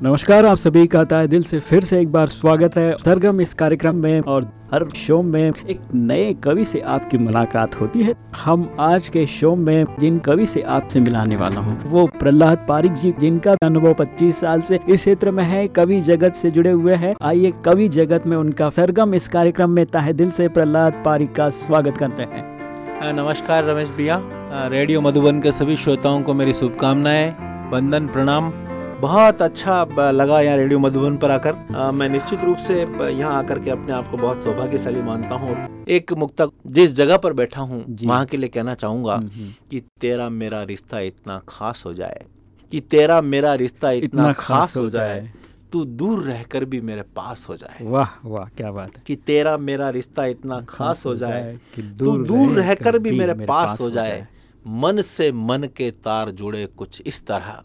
नमस्कार, आप सभी का ताय दिल से फिर से एक बार स्वागत है। सरगम इस कार्यक्रम में और हर शो में एक नए कवि से आपकी मुलाकात होती है। हम आज के शो में जिन कवि से आपसे मिलाने वाला हूँ, वो प्रहलाद पारिक जी, जिनका अनुभव 25 साल से इस क्षेत्र में है, कवि जगत से जुड़े हुए हैं। आइए कवि जगत में उनका सरगम इस कार्यक्रम में ताहे दिल से प्रहलाद पारिक का स्वागत करते हैं। नमस्कार रमेश भैया। रेडियो मधुबन के सभी श्रोताओं को मेरी शुभकामनाएँ, वंदन, प्रणाम। बहुत अच्छा लगा यहाँ रेडियो मधुबन पर आकर। आ, मैं निश्चित रूप से यहाँ आकर के अपने आप को बहुत सौभाग्यशाली मानता हूँ। एक मुक्तक जिस जगह पर बैठा हूँ वहाँ के लिए कहना चाहूँगा हम्म, हम्म। कि तेरा मेरा रिश्ता इतना खास हो जाए कि तेरा मेरा रिश्ता इतना, इतना खास हो जाए तू दूर रहकर भी मेरे पास हो जाए। वाह वाह क्या बात है। कि तेरा मेरा रिश्ता इतना खास हो जाए कि तू दूर रहकर भी मेरे पास हो जाए। मन से मन के तार जुड़े कुछ इस तरह।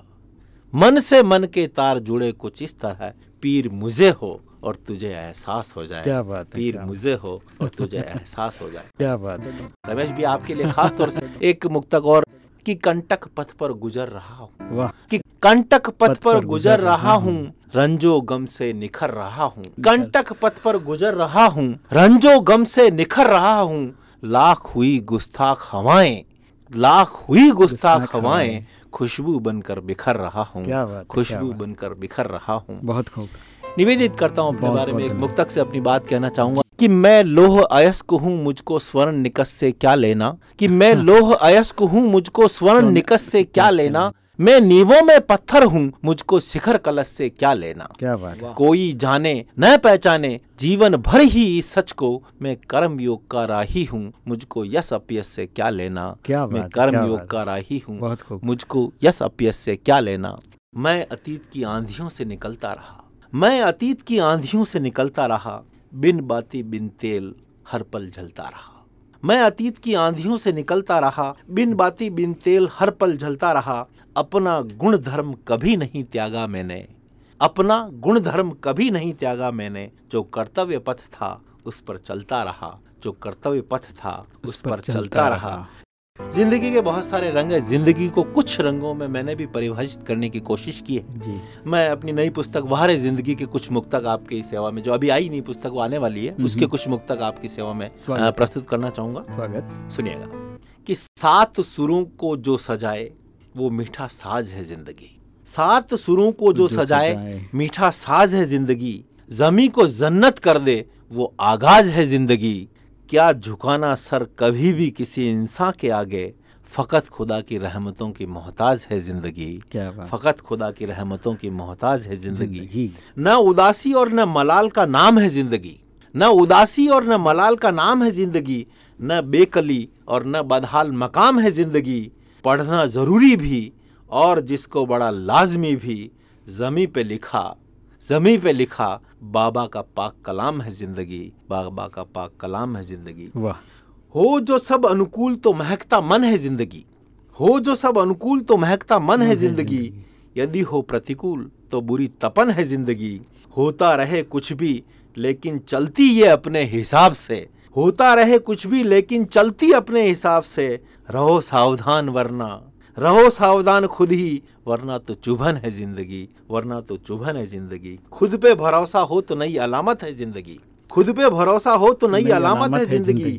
मन से मन के तार जुड़े कुछ इस तरह पीर मुझे हो और तुझे एहसास हो जाए। क्या बात है पीर मुझे हो और तुझे एहसास हो जाए। क्या बात है। रमेश भी आपके लिए खास तौर से एक मुक्तक और कि कंटक पथ पर गुजर रहा हूँ। कि कंटक पथ पर गुजर रहा हूँ। रंजो गम से निखर रहा हूँ। कंटक पथ पर गुजर रहा हूँ रंजो गम से निखर रहा हूँ। लाख हुई गुस्ताख हवाएँ लाख हुई गुस्ताख हवाएँ। खुशबू बनकर बिखर रहा हूँ। खुशबू बनकर बिखर रहा हूँ। बहुत खूब। निवेदित करता हूँ अपने बारे में एक मुक्तक से अपनी बात कहना चाहूँगा कि मैं लोह अयस्क हूँ मुझको स्वर्ण निकस से क्या लेना? कि मैं लोह अयस्क हूँ मुझको स्वर्ण निकस से क्या लेना। मैं नीवों में पत्थर हूँ मुझको शिखर कलश से क्या लेना? क्या बात कोई जाने न पहचाने जीवन भर ही इस सच को मैं कर्म योग का राही हूँ मुझको यश अपयस से क्या लेना? क्या मैं कर्म योग का राही हूँ मुझको यश अपयस से क्या लेना? मैं अतीत की आंधियों से निकलता रहा। मैं अतीत की आंधियों से निकलता रहा बिन बाती बिन तेल हर पल जलता रहा। मैं अतीत की आंधियों से निकलता रहा बिन बाती बिन तेल हर पल जलता रहा अपना गुण धर्म कभी नहीं त्यागा मैंने। अपना गुण धर्म कभी नहीं त्यागा मैंने। जो कर्तव्य पथ था उस पर चलता रहा। जो कर्तव्य पथ था उस, उस पर, पर चलता, चलता रहा। ज़िंदगी के बहुत सारे रंग है। ज़िंदगी को कुछ रंगों में मैंने भी परिभाषित करने की कोशिश की है। जी। मैं अपनी नई पुस्तक बाहर ज़िंदगी के कुछ मुक्तक आपकी सेवा में जो अभी आई नई पुस्तक वो आने वाली है उसके कुछ मुक्तक आपकी सेवा में प्रस्तुत करना चाहूँगा। सुनिएगा कि सात सुरों को जो सजाए वो मीठा साज है ज़िंदगी। सात सुरों को जो, जो सजाए, सजाए। मीठा साज है ज़िंदगी। जमी को जन्नत कर दे वो आगाज़ है ज़िंदगी। क्या झुकाना सर कभी भी किसी इंसान के आगे? फ़कत खुदा की रहमतों की मोहताज है ज़िंदगी। फ़कत खुदा की रहमतों की मोहताज है ज़िंदगी। न उदासी और न मलाल का नाम है ज़िंदगी। न उदासी और न मलाल का नाम है ज़िंदगी। न बेकली और न बदहाल मकाम है ज़िंदगी। पढ़ना ज़रूरी भी और जिसको बड़ा लाजमी भी ज़मी पे लिखा ज़मी पे लिखा बाबा का पाक कलाम है ज़िंदगी बाबा का पाक कलाम है ज़िंदगी। वाह। हो जो सब अनुकूल तो महकता मन है ज़िंदगी हो जो सब अनुकूल तो महकता मन है ज़िंदगी। यदि हो प्रतिकूल तो बुरी तपन है ज़िंदगी होता रहे कुछ भी लेकिन चलती ये अपने हिसाब से होता रहे कुछ भी लेकिन चलती अपने हिसाब से। रहो सावधान वरना। रहो सावधान खुद ही वरना तो चुभन है ज़िंदगी। वरना तो चुभन है ज़िंदगी। खुद पे भरोसा हो तो नई अलामत है ज़िंदगी। खुद पे भरोसा हो तो नई अलामत है ज़िंदगी।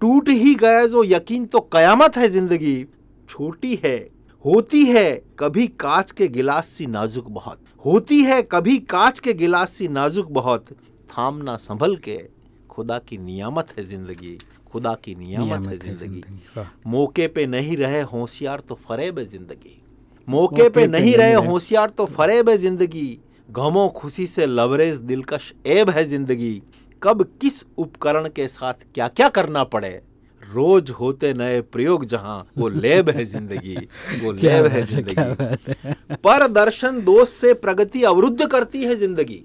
टूट ही गया जो यकीन तो कयामत है ज़िंदगी। छोटी है होती है कभी कांच के गिलास सी नाजुक बहुत। होती है कभी कांच के गिलास सी नाजुक बहुत। थामना संभल के। खुदा की नियामत है ज़िंदगी खुदा की नियामत है ज़िंदगी। मौके पे नहीं रहे होशियार तो फरेब है ज़िंदगी। मौके पे नहीं रहे होशियार तो फरेब है ज़िंदगी। गमो खुशी से लवरेज दिलकश ऐब है ज़िंदगी। कब किस उपकरण के साथ क्या क्या करना पड़े? रोज होते नए प्रयोग जहाँ वो लेब है ज़िंदगी वो लेब है ज़िंदगी। पर दर्शन दोष से प्रगति अवरुद्ध करती है ज़िंदगी।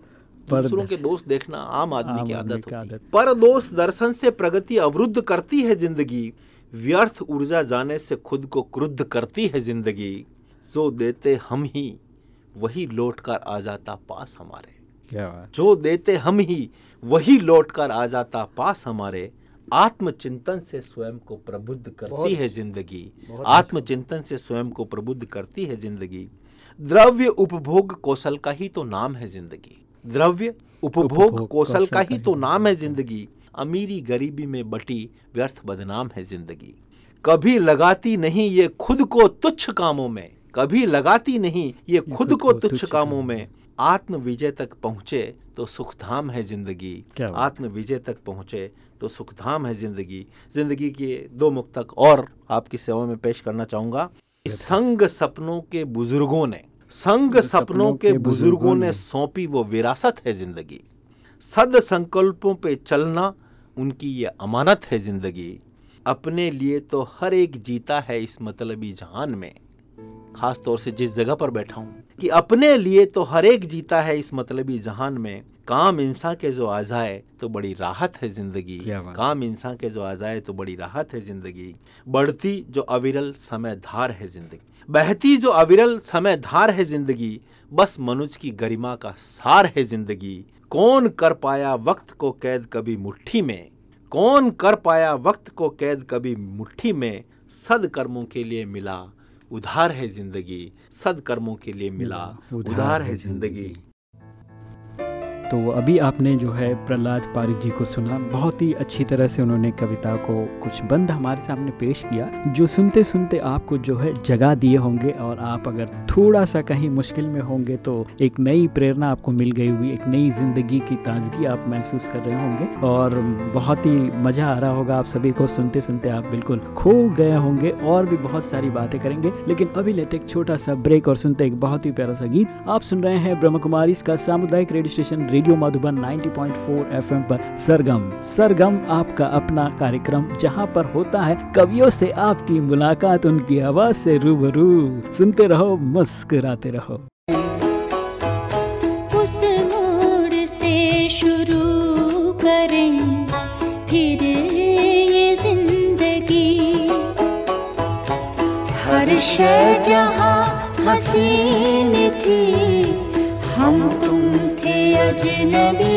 दूसरों के दोस्त देखना आम आदमी की आदत होती है। पर दोस्त दर्शन से प्रगति अवरुद्ध करती है ज़िंदगी व्यर्थ ऊर्जा जाने से खुद को क्रुद्ध करती है ज़िंदगी। जो देते हम ही वही लौट कर आ जाता पास हमारे। क्या जो देते हम ही वही लौट कर आ जाता पास हमारे। आत्मचिंतन से स्वयं को प्रबुद्ध करती है ज़िंदगी। आत्मचिंतन से स्वयं को प्रबुद्ध करती है ज़िंदगी। द्रव्य उपभोग कौशल का ही तो नाम है ज़िंदगी। द्रव्य उपभोग कौशल का ही तो नाम है ज़िंदगी। अमीरी गरीबी में बटी व्यर्थ बदनाम है ज़िंदगी। कभी लगाती नहीं ये खुद को तुच्छ कामों में। कभी लगाती नहीं ये खुद को तुच्छ कामों में। आत्म विजय तक पहुँचे तो सुखधाम है ज़िंदगी। आत्म विजय तक पहुँचे तो सुखधाम है ज़िंदगी। ज़िंदगी के दो मुख तक और आपकी सेवा में पेश करना चाहूँगा। संग सपनों के बुज़ुर्गों ने संग सपनों के बुज़ुर्गों ने सौंपी वो विरासत है ज़िंदगी। सद संकल्पों पे चलना उनकी ये अमानत है ज़िंदगी। अपने लिए तो हर एक जीता है इस मतलबी जहान में। खास तौर से जिस जगह पर बैठा हूँ कि अपने लिए तो हर एक जीता है इस मतलबी जहान में। काम इंसान के जो आ जाए तो बड़ी राहत है ज़िंदगी। काम इंसान के जो आ जाए तो बड़ी राहत है ज़िंदगी। बढ़ती जो अविरल समय धार है ज़िंदगी। बहती जो अविरल समय धार है ज़िंदगी बस मनुष्य की गरिमा का सार है ज़िंदगी। कौन कर पाया वक्त को कैद कभी मुट्ठी में? कौन कर पाया वक्त को कैद कभी मुट्ठी में? सद कर्मों के लिए मिला उधार है ज़िंदगी। सदकर्मों के लिए मिला उधार है ज़िंदगी। तो अभी आपने जो है प्रहलाद पारिक जी को सुना, बहुत ही अच्छी तरह से उन्होंने कविता को कुछ बंद हमारे सामने पेश किया, जो सुनते सुनते आपको जो है जगा दिए होंगे और आप अगर थोड़ा सा कहीं मुश्किल में होंगे तो एक नई प्रेरणा आपको मिल गई हुई एक नई ज़िंदगी की ताजगी आप महसूस कर रहे होंगे और बहुत ही मज़ा आ रहा होगा आप सभी को सुनते सुनते आप बिल्कुल खो गए होंगे और भी बहुत सारी बातें करेंगे। लेकिन अभी लेते एक छोटा सा ब्रेक और सुनते एक बहुत ही प्यारा सा गीत। आप सुन रहे हैं ब्रह्म कुमारी सामुदायिक radio station radio Madhuban 90.4 FM पर सरगम। सरगम आपका अपना कार्यक्रम जहाँ पर होता है कवियों से आपकी मुलाकात, उनकी आवाज़ से रूबरू। सुनते रहो, मुस्कुराते रहो। उस मोड़ से शुरू करें, फिर ये ज़िंदगी। हर जहाँ हसीन थी हम तुम अजनबी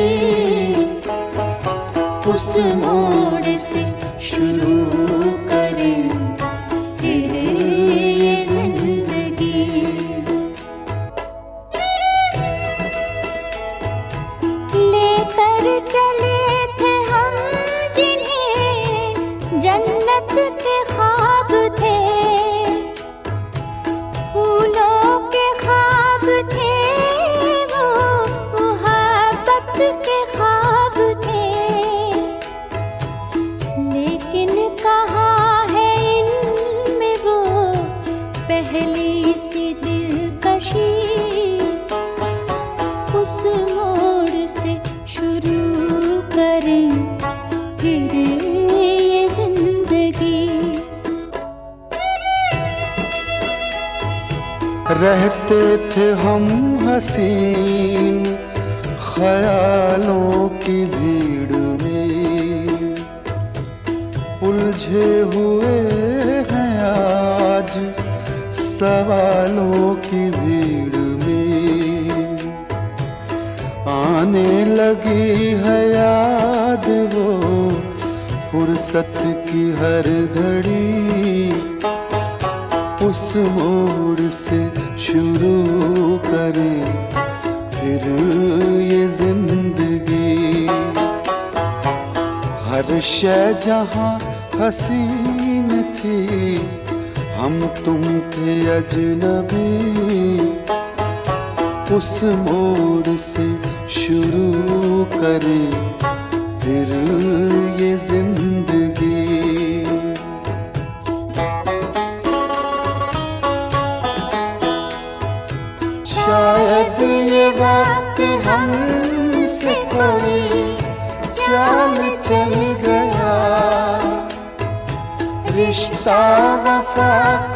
पुन हसीन थी। हम तुम थे अजनबी। उस मोड़ से शुरू करें फिर ये ज़िंदगी। रिश्ता वफा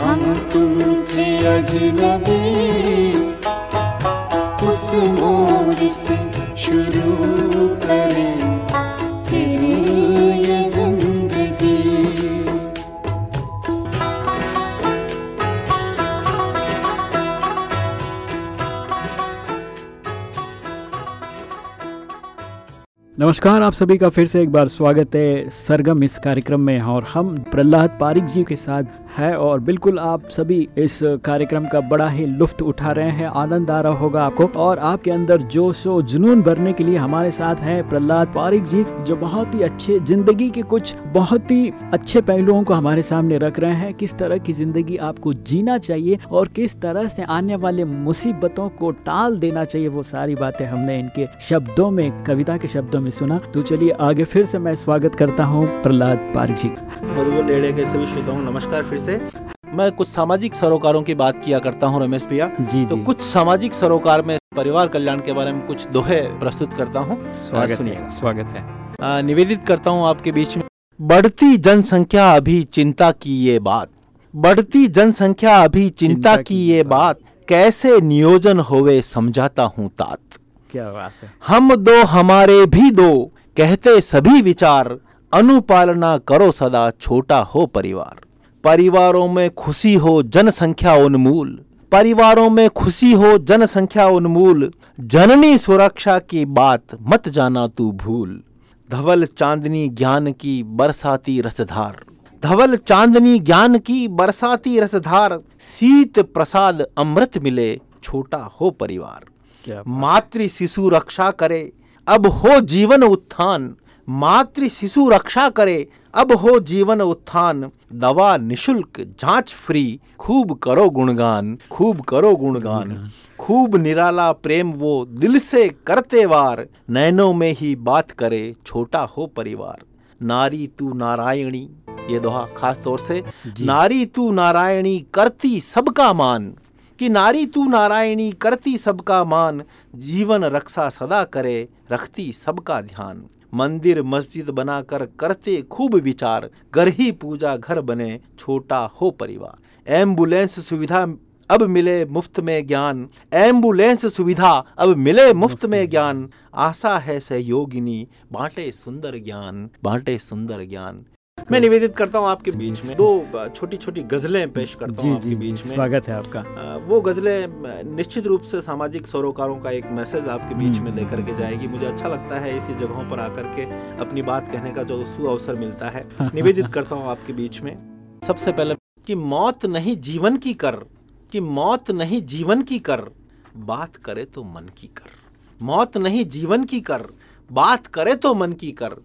हम तुम थे अजनबी उस मोड़ से नमस्कार, आप सभी का फिर से एक बार स्वागत है सरगम इस कार्यक्रम में और हम प्रहलाद पारिक जी के साथ है और बिल्कुल आप सभी इस कार्यक्रम का बड़ा ही लुफ्त उठा रहे हैं, आनंद आ रहा होगा आपको। और आपके अंदर जोश जुनून भरने के लिए हमारे साथ है प्रहलाद पारिक जी, जो बहुत ही अच्छे ज़िंदगी के कुछ बहुत ही अच्छे पहलुओं को हमारे सामने रख रहे हैं। किस तरह की ज़िंदगी आपको जीना चाहिए और किस तरह से आने वाले मुसीबतों को टाल देना चाहिए, वो सारी बातें हमने इनके शब्दों में, कविता के शब्दों में सुना। तो चलिए आगे फिर से मैं स्वागत करता हूँ प्रहलाद पारिक जी के। सभी श्रोताओं, नमस्कार फिर से मैं कुछ सामाजिक सरोकारों की बात किया करता हूँ रमेश भैया। जी तो जी। कुछ सामाजिक सरोकार में परिवार कल्याण के बारे में कुछ दोहे प्रस्तुत करता हूँ। स्वागत है स्वागत है। निवेदित करता हूँ आपके बीच में बढ़ती जनसंख्या अभी चिंता की ये बात। बढ़ती जनसंख्या अभी चिंता की ये बात कैसे नियोजन होवे समझाता हूँ तात। क्या बात है। हम दो हमारे भी दो कहते सभी विचार अनुपालना करो सदा छोटा हो परिवार। परिवारों में खुशी हो जनसंख्या उन्मूल। परिवारों में खुशी हो जनसंख्या उन्मूल। जननी सुरक्षा की बात मत जाना तू भूल। धवल चांदनी ज्ञान की बरसाती रसधार। धवल चांदनी ज्ञान की बरसाती रसधार। शीत प्रसाद अमृत मिले छोटा हो परिवार। मातृ शिशु रक्षा करे। अब हो जीवन उत्थान। मातृ शिशु रक्षा करे अब हो जीवन उत्थान। दवा निशुल्क जाँच फ्री। खूब करो गुणगान खूब करो गुणगान। खूब निराला प्रेम वो दिल से करते वार। नैनों में ही बात करे छोटा हो परिवार। नारी तू नारायणी ये दोहा खास तौर से। नारी तू नारायणी करती सबका मान। कि नारी तू नारायणी करती सबका मान। जीवन रक्षा सदा करे रखती सबका ध्यान। मंदिर मस्जिद बनाकर करते खूब विचार घर ही पूजा घर बने छोटा हो परिवार। एंबुलेंस सुविधा अब मिले मुफ़्त में ज्ञान। एंबुलेंस सुविधा अब मिले मुफ़्त में ज्ञान। आशा है सहयोगिनी बांटे सुंदर ज्ञान बांटे सुंदर ज्ञान। मैं निवेदित करता हूँ आपके बीच में। दो छोटी छोटी गजलें पेश करता हूँ आपके बीच में। स्वागत है आपका। वो गजलें निश्चित रूप से सामाजिक सरोकारों का एक मैसेज आपके बीच में लेकर के जाएगी। मुझे अच्छा लगता है ऐसी जगहों पर आकर के अपनी बात कहने का जो सु अवसर मिलता है निवेदित करता हूँ आपके बीच में। सबसे पहले कि मौत नहीं जीवन की कर कि मौत नहीं जीवन की कर बात करे तो मन की कर। मौत नहीं जीवन की कर बात करे तो मन की कर।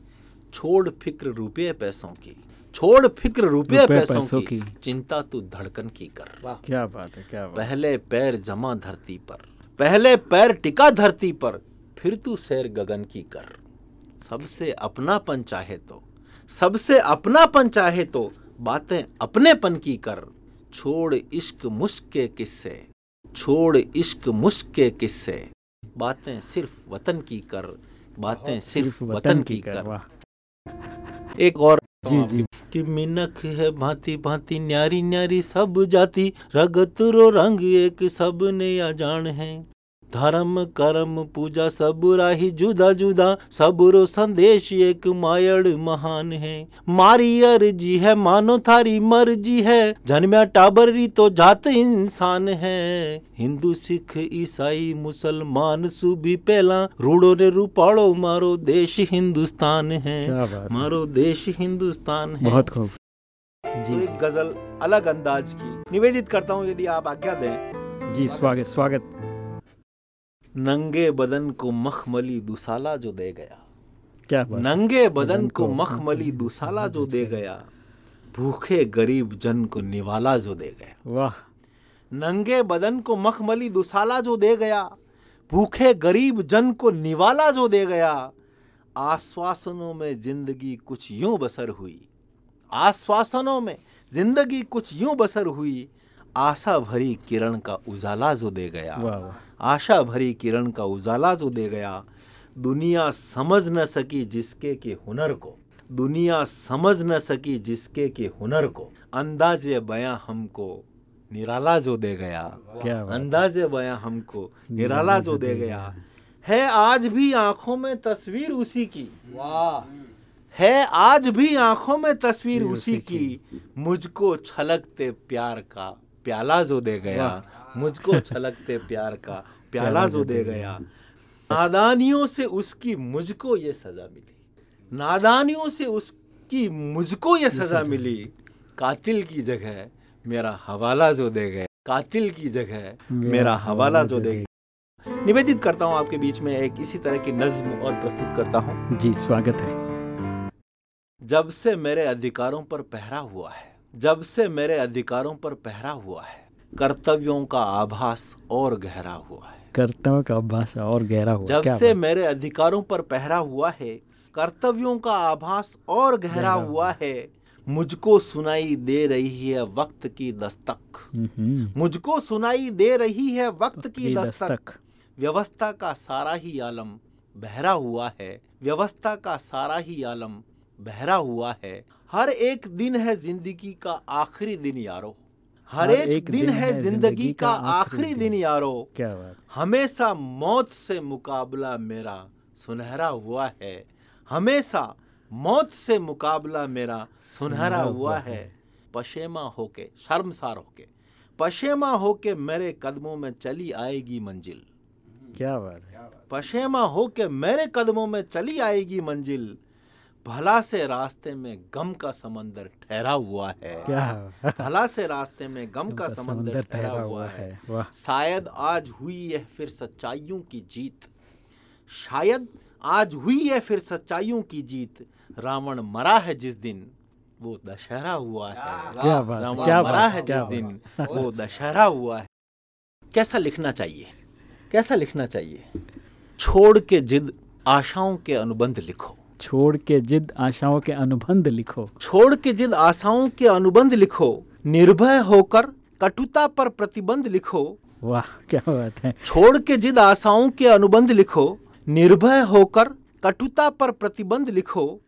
छोड़ फ़िक्र रुपये पैसों की छोड़ फ़िक्र रुपये पैसों, पैसों की, की। चिंता तू धड़कन की कर। वाह। क्या बात है क्या बात पहले पैर जमा धरती पर पहले पैर टिका धरती पर फिर तू सैर गगन की कर। सबसे अपनापन चाहे तो सबसे अपनापन चाहे तो बातें अपनेपन की कर। छोड़ इश्क मुश्क के किस्से छोड़ इश्क मुश्क के किस्से बातें सिर्फ़ वतन की कर बातें सिर्फ़ वतन की कर एक और जी जी। कि मिनख है भांति भांति न्यारी न्यारी सब जाति रगत रो रंग एक सबने अजान है। धर्म कर्म पूजा सब राही जुदा जुदा। सब रो संदेश एक मायड़ महान है। मारी अर्जी है मानो थारी मर्ज़ी है। जन्म्या टाबरी तो जात इंसान है। हिंदू सिख ईसाई मुसलमान सुभी पहला रूड़ो ने रूपाड़ो मारो देश हिंदुस्तान है। मारो देश हिंदुस्तान है। बहुत खूब। तो जी एक गज़ल अलग अंदाज की। निवेदित करता हूँ यदि आप आज्ञा दें। जी स्वागत स्वागत। नंगे बदन को मखमली दुसाला जो दे गया। क्या बात नंगे बदन को मखमली दुसाला जो दे गया भूखे गरीब जन को निवाला जो दे गया। वाह। नंगे बदन को मखमली दुसाला जो दे गया भूखे गरीब जन को निवाला जो दे गया। आश्वासनों में ज़िंदगी कुछ यूँ बसर हुई आश्वासनों में ज़िंदगी कुछ यूँ बसर हुई आशा भरी किरण का उजाला जो दे गया आशा भरी किरण का उजाला जो दे गया दुनिया समझ न सकी जिसके के हुनर को दुनिया समझ न सकी जिसके के हुनर को अंदाजे बयां हमको निराला जो दे गया क्या बात अंदाजे बया हमको निराला जो दे गया। है आज भी आँखों में तस्वीर उसी की। वाह। है आज भी आँखों में तस्वीर उसी की। मुझको छलकते प्यार का प्याला जो दे गया मुझको छलकते प्यार का प्याला जो दे गया। नादानियों से उसकी मुझको ये सजा मिली। नादानियों से उसकी मुझको ये सजा मिली। कातिल की जगह मेरा हवाला जो दे गए। कातिल की जगह मेरा हवाला जो दे गए। निवेदित करता हूँ आपके बीच में एक इसी तरह की नज्म और प्रस्तुत करता हूँ। जी स्वागत है। जब से मेरे अधिकारों पर पहरा हुआ है जब से मेरे अधिकारों पर पहरा हुआ है कर्तव्यों का आभास और गहरा हुआ है। कर्तव्य का अभ्यास और गहरा हुआ जब से मेरे अधिकारों पर पहरा हुआ है कर्तव्यों का आभास और गहरा हुआ है मुझको सुनाई दे रही है वक्त की दस्तक। मुझको सुनाई दे रही है वक्त की दस्तक। व्यवस्था का सारा ही आलम बहरा हुआ है। व्यवस्था का सारा ही आलम बहरा हुआ है। हर एक दिन है ज़िंदगी का आखिरी दिन यारो। हर एक, एक दिन, है ज़िंदगी का आखिरी दिन। यारो। क्या बात हमेशा मौत से मुकाबला मेरा सुनहरा हुआ है। हमेशा मौत से मुकाबला मेरा सुनहरा हुआ है। पशेमा होके शर्मसार होके। पशेमा होके मेरे कदमों में चली आएगी मंजिल। क्या बात है। पशेमा होके मेरे कदमों में चली आएगी मंजिल। भला से रास्ते में गम का समंदर ठहरा हुआ है। क्या? भला से रास्ते में गम का समंदर ठहरा हुआ हुआ है। शायद आज हुई है फिर सच्चाइयों की जीत। शायद आज हुई है फिर सच्चाइयों की जीत। रावण मरा है जिस दिन वो दशहरा हुआ है। क्या बात रावण क्या मरा है है, जिस दिन वो दशहरा हुआ है। कैसा लिखना चाहिए? कैसा लिखना चाहिए? छोड़ के जिद आशाओं के अनुबंध लिखो। छोड़ के जिद आशाओं के अनुबंध लिखो। छोड़ के जिद आशाओं के अनुबंध लिखो। निर्भय होकर कटुता पर प्रतिबंध लिखो। वाह क्या बात है। छोड़ के जिद आशाओं के अनुबंध लिखो। निर्भय होकर कटुता पर प्रतिबंध लिखो।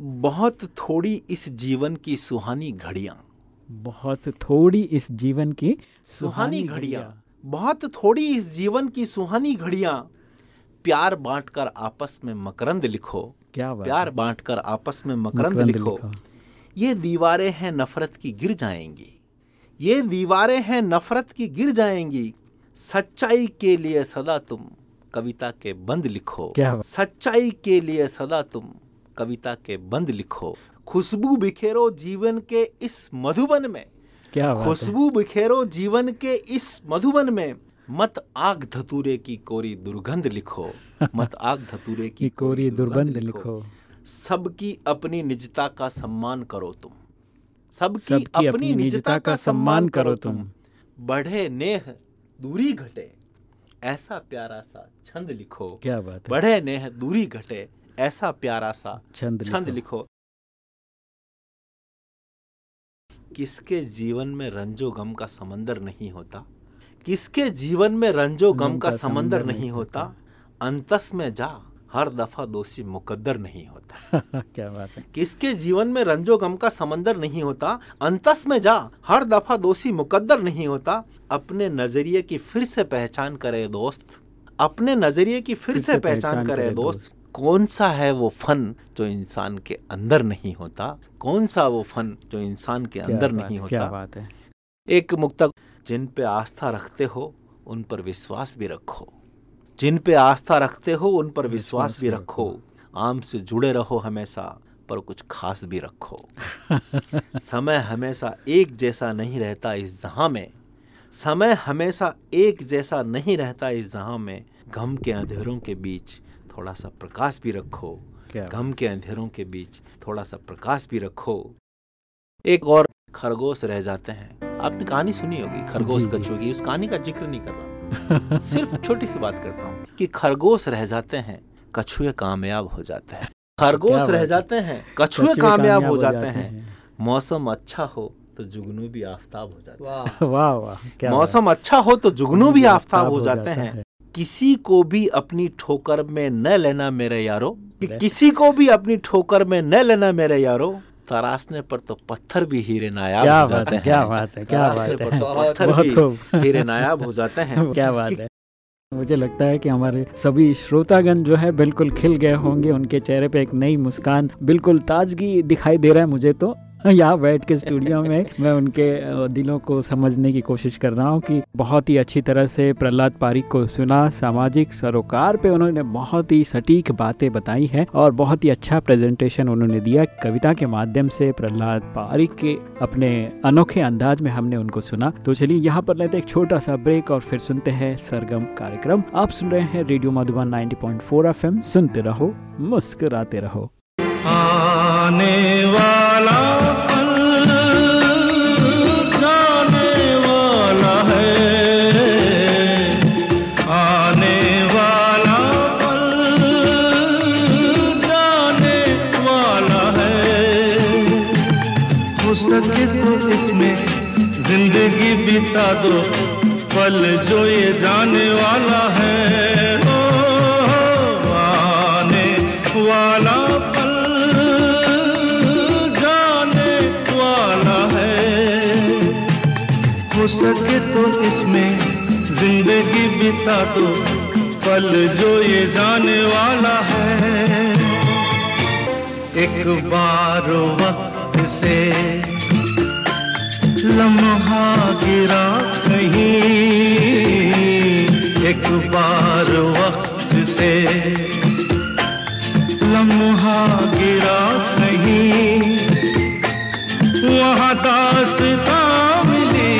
बहुत थोड़ी इस जीवन की सुहानी घड़ियाँ। बहुत थोड़ी इस जीवन की सुहानी घड़ियाँ। बहुत थोड़ी इस जीवन की सुहानी घड़ियाँ। प्यार बांटकर आपस में मकरंद लिखो। क्या बात प्यार बांटकर आपस में मकरंद मकरंद लिखो। ये दीवारें हैं नफरत की गिर जाएँगी। ये दीवारें हैं नफरत की गिर जाएँगी। सच्चाई के लिए सदा तुम कविता के बंद लिखो। क्या सच्चाई के लिए सदा तुम कविता के बंद लिखो। खुशबू बिखेरो जीवन के इस मधुबन में। क्या खुशबू बिखेरो जीवन के इस मधुबन में। मत आग धतूरे की कोरी दुर्गंध लिखो। मत आग धतूरे की कोरी दुर्बंध लिखो। सबकी अपनी निजता का सम्मान करो तुम। सबकी, सबकी अपनी अपनी निजता का सम्मान करो तुम। बढ़े नेह दूरी घटे। ऐसा प्यारा सा छंद लिखो। क्या बात है। बढ़े नेह दूरी घटे। ऐसा प्यारा सा छंद छंद। लिखो। किसके जीवन में रंजो गम का समंदर नहीं होता? किसके जीवन में रंजो गम का समंदर नहीं होता? अंतस में जा हर दफ़ा दोषी मुकद्दर नहीं होता। क्या बात है। किसके जीवन में रंजो गम का समंदर नहीं होता? अंतस में जा हर दफ़ा दोषी मुकद्दर नहीं होता। अपने नज़रिए की फिर से पहचान करे दोस्त। अपने नज़रिए की फिर से पहचान करे दोस्त। कौन सा है वो फन जो इंसान के अंदर नहीं होता? कौन सा वो फन जो इंसान के अंदर नहीं है, क्या होता? बात है। एक मुक्तक जिन पे आस्था रखते हो उन पर विश्वास भी रखो। जिन पे आस्था रखते हो उन पर विश्वास भी रखो। आम से जुड़े रहो हमेशा पर कुछ खास भी रखो। समय हमेशा एक जैसा नहीं रहता इस जहाँ में। समय हमेशा एक जैसा नहीं रहता इस जहाँ में। गम के अंधेरों के बीच थोड़ा सा प्रकाश भी रखो। गम के अंधेरों के बीच थोड़ा सा प्रकाश भी रखो। एक और खरगोश रह जाते हैं। आपने कहानी सुनी होगी खरगोश। कछुए की। उस कहानी का ज़िक्र नहीं कर रहा। सिर्फ़ छोटी सी बात करता हूँ कि खरगोश रह जाते हैं कछुए कामयाब हो जाते हैं। खरगोश रह जाते हैं कछुए कामयाब हो जाते हैं। मौसम अच्छा हो तो जुगनू भी आफताब हो जाते हैं। वाह। वाह क्या मौसम अच्छा हो तो जुगनू भी आफताब हो जाते हैं। किसी को भी अपनी ठोकर में न लेना मेरे यारो। कि किसी को भी अपनी ठोकर में न लेना मेरे यारो। तराशने पर तो पत्थर भी हीरे नायाब क्या हो जाते है हैं। क्या बात है क्या बात है। तो पत्थर भी हीरे नायाब हो जाते हैं। क्या बात है। मुझे लगता है कि हमारे सभी श्रोतागण जो है बिल्कुल खिल गए होंगे उनके चेहरे पे एक नई मुस्कान बिल्कुल ताजगी दिखाई दे रहा है मुझे तो। यहाँ बैठ के स्टूडियो में, मैं उनके दिलों को समझने की कोशिश कर रहा हूँ कि बहुत ही अच्छी तरह से प्रहलाद पारिक को सुना, सामाजिक सरोकार पे उन्होंने बहुत ही सटीक बातें बताई हैं और बहुत ही अच्छा प्रेजेंटेशन उन्होंने दिया। कविता के माध्यम से प्रहलाद पारिक के अपने अनोखे अंदाज में हमने उनको सुना। तो चलिए, यहाँ पर लेते एक छोटा सा ब्रेक और फिर सुनते हैं सरगम कार्यक्रम। आप सुन रहे हैं रेडियो मधुबन 90.4 एफएम। सुनते रहो, मुस्कुराते रहो। आने वाला ज़िंदगी बिता दो। पल जो ये जाने वाला है। ओ, आने वाला पल जाने वाला है। हो सके तो इसमें ज़िंदगी बिता दो। पल जो ये जाने वाला है। एक बार वक्त से लम्हा गिरा कहीं एक बार वक्त से। लम्हा गिरा कहीं वहाँ दासता मिली।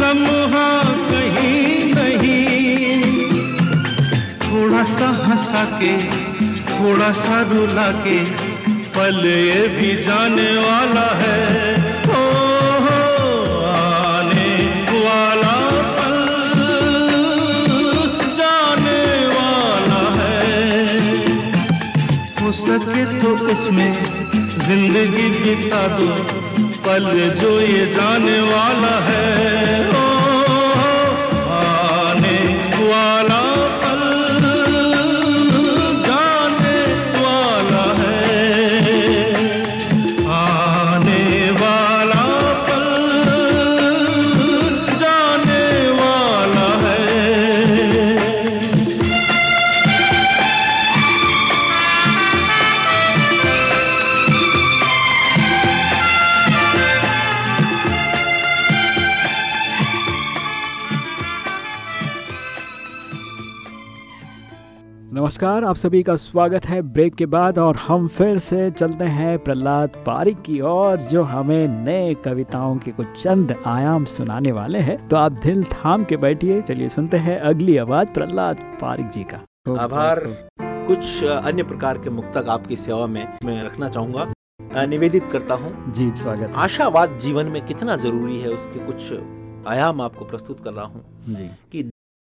लम्हा कहीं नहीं। थोड़ा सा हंसा के थोड़ा सा रुला के पल ये भी जाने वाला हो, सके तो इसमें ज़िंदगी बिता दो। पल जो ये जाने वाला है नमस्कार आप सभी का स्वागत है ब्रेक के बाद और हम फिर से चलते हैं प्रहलाद पारिक की ओर जो हमें नए कविताओं के कुछ चंद आयाम सुनाने वाले हैं। तो आप दिल थाम के बैठिए चलिए सुनते हैं अगली आवाज़ प्रहलाद पारिक जी का। आभार। कुछ अन्य प्रकार के मुक्तक आपकी सेवा में मैं रखना चाहूँगा। निवेदित करता हूँ। जी स्वागत आशावाद जीवन में कितना ज़रूरी है उसके कुछ आयाम आपको प्रस्तुत कर रहा हूँ जी।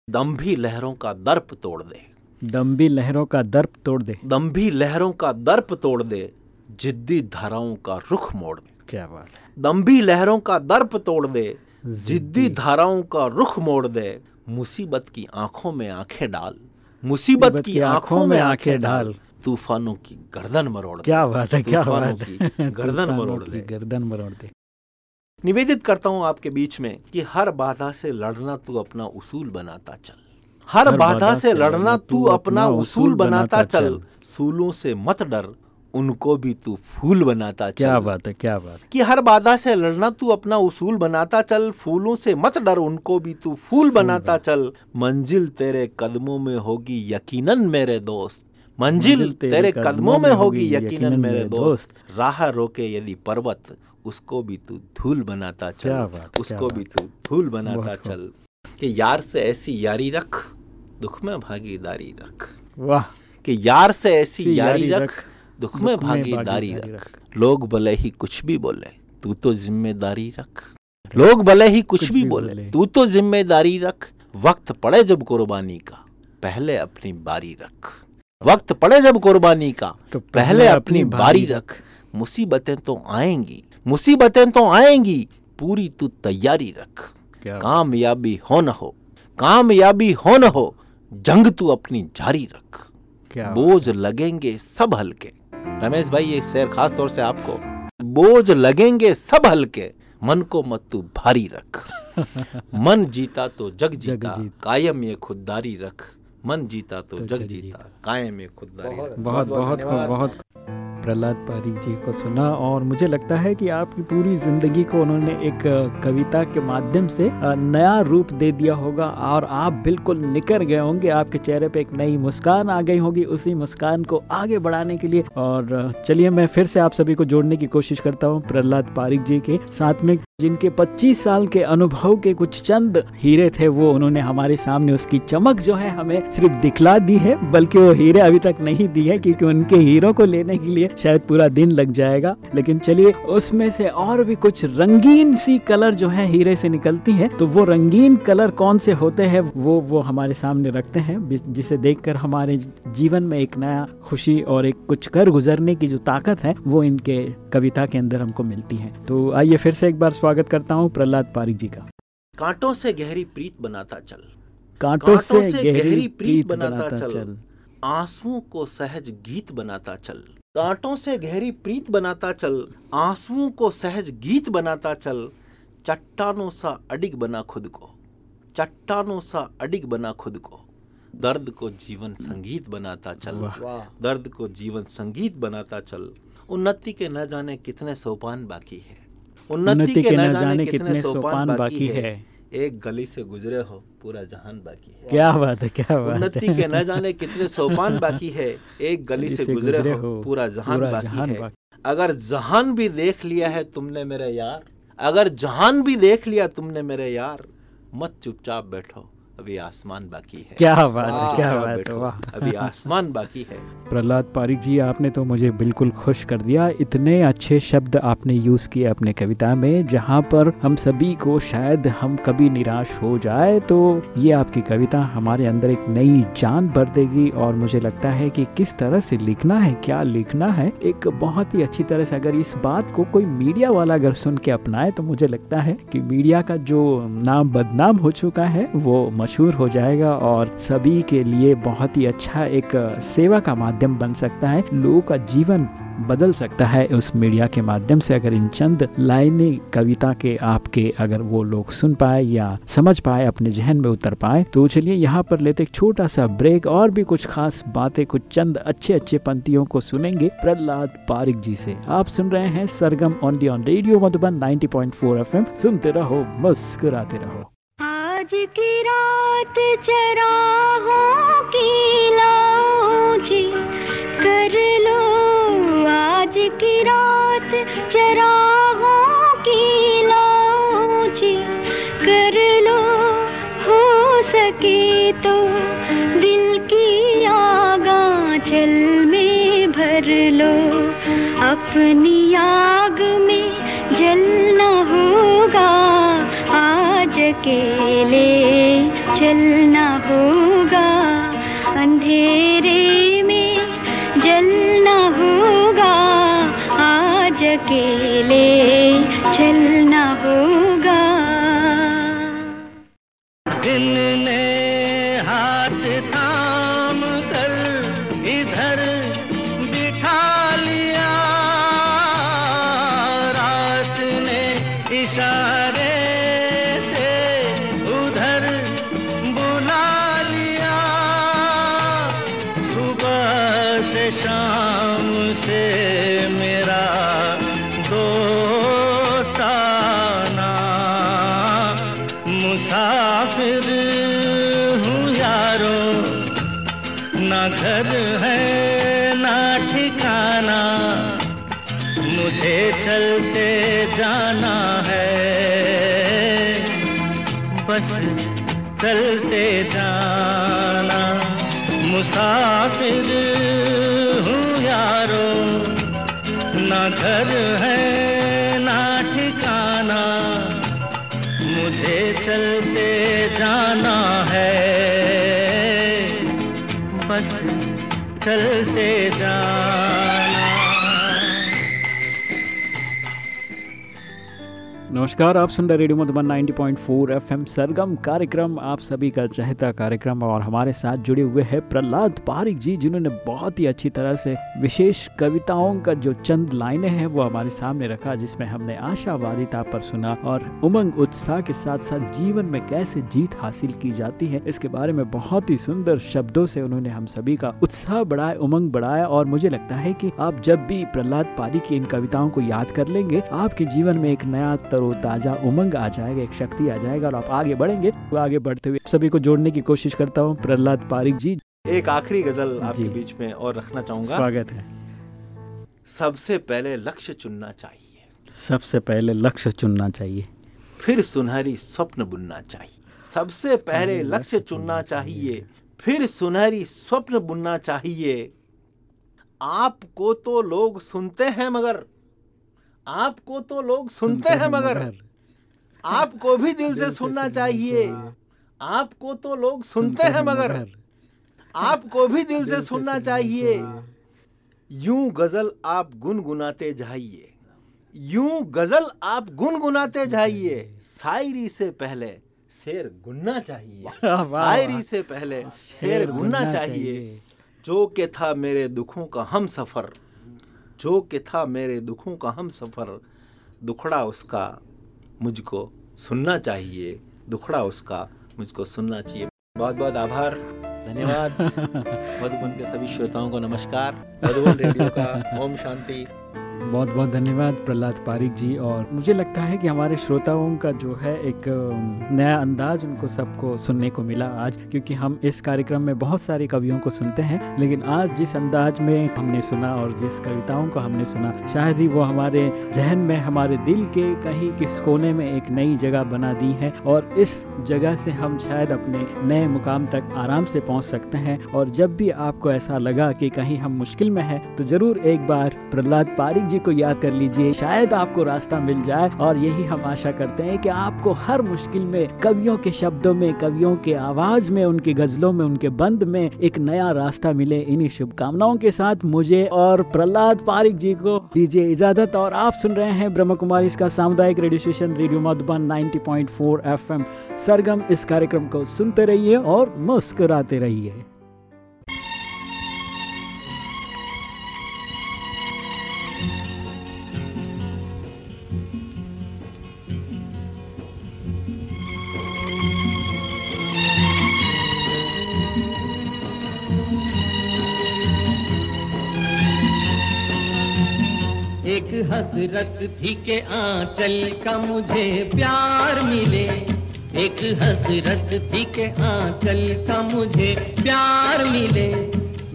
दम्भी लहरों का दर्प तोड़ दे। दम्बी लहरों का दर्प तोड़ दे। दम्भी लहरों का दर्प तोड़ दे जिद्दी धाराओं का रुख मोड़ दे। क्या बात है। दम्भी लहरों का दर्प तोड़ दे जिद्दी। धाराओं का रुख मोड़ दे मुसीबत की आँखों में आँखें डाल। मुसीबत की आँखों में आँखें डाल। तूफानों की गर्दन मरोड़ दे। क्या बात है क्या बात है। गर्दन मरोड़ दे। गर्दन मरोड़ दे। निवेदित करता हूँ आपके बीच में कि हर बाधा से लड़ना तू अपना उसूल बनाता चल। हर बाधा से लड़ना तू अपना उसूल बनाता चल। सूलों से मत डर उनको भी तू फूल बनाता चल। क्या बात है क्या बात कि हर बाधा से लड़ना तू अपना उसूल बनाता चल। फूलों से मत डर उनको भी तू फूल बनाता चल। मंजिल तेरे कदमों में होगी यकीनन मेरे दोस्त। मंजिल तेरे कदमों में होगी यकीनन मेरे दोस्त। राह रोके यदि पर्वत उसको भी तू धूल बनाता चल। उसको भी तू धूल बनाता चल। कि यार से ऐसी यारी रख दुख में भागीदारी रख। वाह। कि यार से ऐसी यारी रख दुख में भागीदारी रख। लोग भले ही कुछ भी बोले तू तो ज़िम्मेदारी रख। लोग भले ही कुछ भी बोले तू तो ज़िम्मेदारी रख। वक्त पड़े जब कुर्बानी का पहले अपनी बारी रख। वक्त पड़े जब कुर्बानी का तो पहले अपनी बारी रख। मुसीबतें तो आएँगी मुसीबतें तो आएँगी पूरी तू तैयारी रख। कामयाबी हो न हो कामयाबी हो न हो जंग तू अपनी जारी रख। क्या बोझ लगेंगे सब हल्के। रमेश भाई ये शेर खास तौर से आपको बोझ लगेंगे सब हल्के मन को मत तू भारी रख। मन जीता तो जग जीता जीत। कायम ये खुददारी रख। मन जीता तो, तो जग जग जीता जीता। कायम ये खुददारी रख। बहुत बहुत खूब बहुत प्रहलाद पारिक जी को सुना और मुझे लगता है कि आपकी पूरी ज़िंदगी को उन्होंने एक कविता के माध्यम से नया रूप दे दिया होगा और आप बिल्कुल निकल गए होंगे, आपके चेहरे पे एक नई मुस्कान आ गई होगी उसी मुस्कान को आगे बढ़ाने के लिए। और चलिए मैं फिर से आप सभी को जोड़ने की कोशिश करता हूँ प्रहलाद पारिक जी के साथ में। जिनके 25 साल के अनुभव के कुछ चंद हीरे थे, वो उन्होंने हमारे सामने उसकी चमक जो है हमें सिर्फ़ दिखला दी है, बल्कि वो हीरे अभी तक नहीं दी है, क्योंकि उनके हीरो को लेने के लिए शायद पूरा दिन लग जाएगा। लेकिन चलिए, उसमें से और भी कुछ रंगीन सी कलर जो है हीरे से निकलती है तो वो रंगीन कलर कौन से होते हैं, वो वो हमारे सामने रखते हैं, जिसे देखकर हमारे जीवन में एक नया खुशी और एक कुछ कर गुजरने की जो ताकत है, वो इनके कविता के अंदर हमको मिलती है। तो आइए फिर से एक बार करता हूँ प्रहलाद पारिक जी का। कांटों से गहरी प्रीत बनाता चल। कांटों से गहरी प्रीत बनाता चल। आंसुओं को सहज गीत बनाता चल। कांटों से गहरी प्रीत बनाता चल। आंसुओं को सहज गीत बनाता चल। चट्टानों सा अडिग बना खुद को। चट्टानों सा अडिग बना खुद को। दर्द को जीवन संगीत बनाता चल। दर्द को जीवन संगीत बनाता चल। उन्नति के न जाने कितने सोपान बाकी है। उन्नति के न जाने कितने सोपान बाकी है। एक गली से गुजरे हो पूरा जहान बाकी है। क्या बात है क्या बात उन्नति के न जाने कितने सोपान बाकी है। एक गली से गुजरे हो पूरा जहान पूरा बाकी जहान है। बाकी। अगर जहान भी देख लिया है तुमने मेरे यार अगर जहान भी देख लिया तुमने मेरे यार मत चुपचाप बैठो। अभी आसमान बाकी है। क्या बात है क्या बात है वाह। अभी आसमान बाकी है। प्रहलाद पारिक जी आपने तो मुझे बिल्कुल खुश कर दिया। इतने अच्छे शब्द आपने यूज़ किए अपने कविता में जहाँ पर हम सभी को शायद हम कभी निराश हो जाए तो ये आपकी कविता हमारे अंदर एक नई जान भर देगी और मुझे लगता है कि किस तरह से लिखना है क्या लिखना है एक बहुत ही अच्छी तरह से अगर इस बात को कोई मीडिया वाला अगर सुन के अपनाए तो मुझे लगता है कि मीडिया का जो नाम बदनाम हो चुका है वो मशहूर हो जाएगा और सभी के लिए बहुत ही अच्छा एक सेवा का माध्यम बन सकता है। लोगों का जीवन बदल सकता है उस मीडिया के माध्यम से। अगर इन चंद लाइनें कविता के आपके अगर वो लोग सुन पाए या समझ पाए, अपने जहन में उतर पाए तो चलिए यहाँ पर लेते एक छोटा सा ब्रेक। और भी कुछ खास बातें, कुछ चंद अच्छे अच्छे पंक्तियों को सुनेंगे प्रहलाद पारिक जी से। आप सुन रहे हैं Sargam on on radio Madhuban 90.4 FM. सुनते रहो, मुस्कुराते रहो। आज की रात चरागों की लाऊंजी। कर लो आज की रात चरागों की लाऊंजी। कर लो, हो सके तो दिल की आगा चल में भर लो। अपनी आग चलना मुझे चलते जाना है। बस चलते जाना। मुसाफिर हूँ यारो, ना घर है, ना ठिकाना। मुझे चलते जाना है। बस चलते जाना। नमस्कार, आप सुन रहे रेडियो मधुबन 90.4 एफएम सरगम कार्यक्रम। आप सभी का चहता कार्यक्रम और हमारे साथ जुड़े हुए हैं प्रहलाद पारिक जी, जिन्होंने बहुत ही अच्छी तरह से विशेष कविताओं का जो चंद लाइनें हैं, वो हमारे सामने रखा, जिसमें हमने आशावादिता पर सुना और उमंग, उत्साह के साथ साथ जीवन में कैसे जीत हासिल की जाती है, इसके बारे में बहुत ही सुंदर शब्दों से उन्होंने हम सभी का उत्साह बढ़ाया, उमंग बढ़ाया और मुझे लगता है की आप जब भी प्रहलाद पारिक की इन कविताओं को याद कर लेंगे, आपके जीवन में एक नया तरोताजा उमंग आ जाएगा एक शक्ति आ जाएगा और आप आगे बढ़ेंगे। तो आगे बढ़ते हुए सभी को जोड़ने की कोशिश करता हूँ। प्रहलाद पारिक जी। एक आखिरी गज़ल आपके बीच में और रखना चाहूँगा। स्वागत है। सबसे पहले लक्ष्य चुनना चाहिए। सबसे पहले लक्ष्य चुनना चाहिए। फिर सुनहरी स्वप्न बुनना चाहिए। सबसे पहले लक्ष्य चुनना चाहिए। फिर सुनहरी स्वप्न बुनना चाहिए। आपको तो लोग सुनते हैं मगर आपको तो लोग सुनते हैं मगर आपको भी दिल से सुनना चाहिए। आपको तो लोग सुनते हैं मगर आपको भी दिल से सुनना चाहिए। यूँ गज़ल आप गुनगुनाते जाइए। यूँ गज़ल आप गुनगुनाते जाइए। शायरी से पहले शेर गुनना चाहिए। शायरी से पहले शेर गुनना चाहिए। जो के था मेरे दुखों का हम सफ़र जो के था मेरे दुखों का हम सफ़र दुखड़ा उसका मुझको सुनना चाहिए दुखड़ा उसका मुझको सुनना चाहिए। बहुत बहुत आभार धन्यवाद। मधुबन के सभी श्रोताओं को नमस्कार। मधुबन रेडियो का ओम शांति। बहुत बहुत धन्यवाद प्रहलाद पारिक जी और मुझे लगता है कि हमारे श्रोताओं का जो है एक नया अंदाज उनको सबको सुनने को मिला आज, क्योंकि हम इस कार्यक्रम में बहुत सारे कवियों को सुनते हैं, लेकिन आज जिस अंदाज में हमने सुना और जिस कविताओं को हमने सुना, शायद ही वो हमारे जहन में, हमारे दिल के कहीं किस कोने में एक नई जगह बना दी है, और इस जगह से हम शायद अपने नए मुकाम तक आराम से पहुँच सकते हैं, और जब भी आपको ऐसा लगा कि कहीं हम मुश्किल में हैं तो ज़रूर एक बार प्रहलाद पारिक जी को याद कर लीजिए, शायद आपको रास्ता मिल जाए। और यही हम आशा करते हैं कि आपको हर मुश्किल में, कवियों के शब्दों में, कवियों के आवाज़ में, उनके गजलों में, उनके बंद में एक नया रास्ता मिले। इन्हीं शुभकामनाओं के साथ मुझे और प्रहलाद पारिक जी को दीजिए इजाज़त। और आप सुन रहे हैं ब्रह्म कुमारी इसका सामुदायिक radio station, radio Madhuban 90.4 FM. Sargam इस कार्यक्रम को सुनते रहिए और मुस्कुराते रहिए। एक हसरत थी के आंचल का मुझे प्यार मिले। एक हसरत थी के आंचल का मुझे प्यार मिले।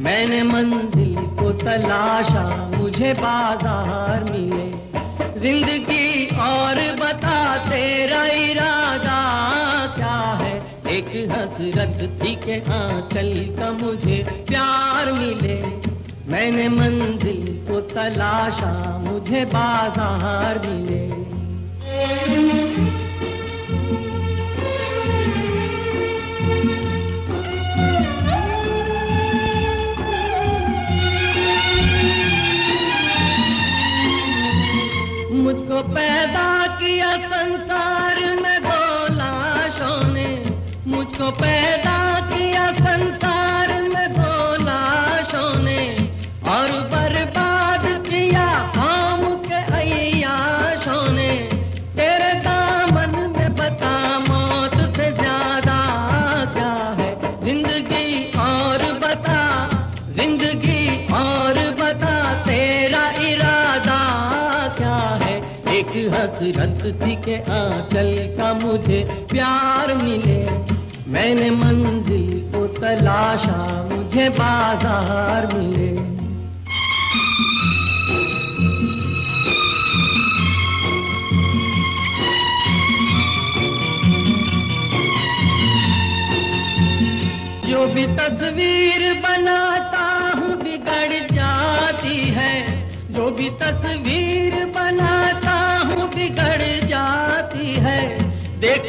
मैंने मंजिल को तलाशा, मुझे बाज़ार मिले। ज़िंदगी और बता, तेरा इरादा क्या है? एक हसरत थी के आंचल का मुझे प्यार मिले। मैंने मंजिल को तलाशा, मुझे बाज़ार मिले। मुझको पैदा किया संसार में दो लाशों ने। मुझको पैदा हसरत थी के आंचल का मुझे प्यार मिले। मैंने मंजिल को तलाशा, मुझे बाज़ार मिले। जो भी तस्वीर बनाता हूँ, बिगड़ जाती है। जो भी तस्वीर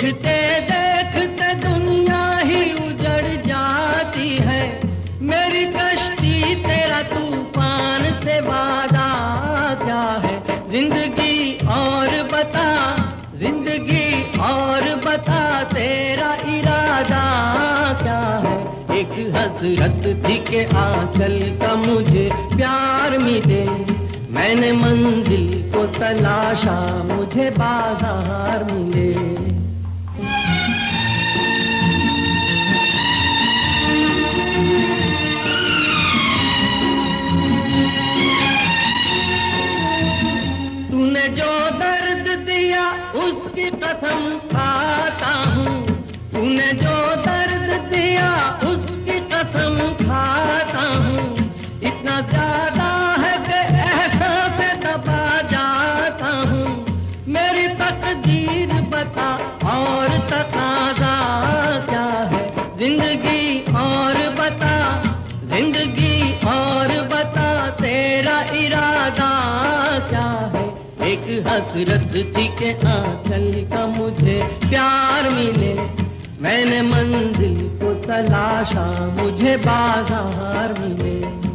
देखते देखते दुनिया ही उजड़ जाती है। मेरी कश्ती तेरा तूफ़ान से वादा क्या है? ज़िंदगी और बता, ज़िंदगी और बता, तेरा इरादा क्या है? एक हसरत थी के आंचल का मुझे प्यार मिले। मैंने मंजिल को तलाशा, मुझे बाज़ार मिले। जो दर्द दिया उसकी कसम खाता हूँ। तूने जो दर्द दिया उसकी कसम एक हसरत थी के आंचल का मुझे प्यार मिले। मैंने मंजिल को तलाशा, मुझे बाज़ार मिले।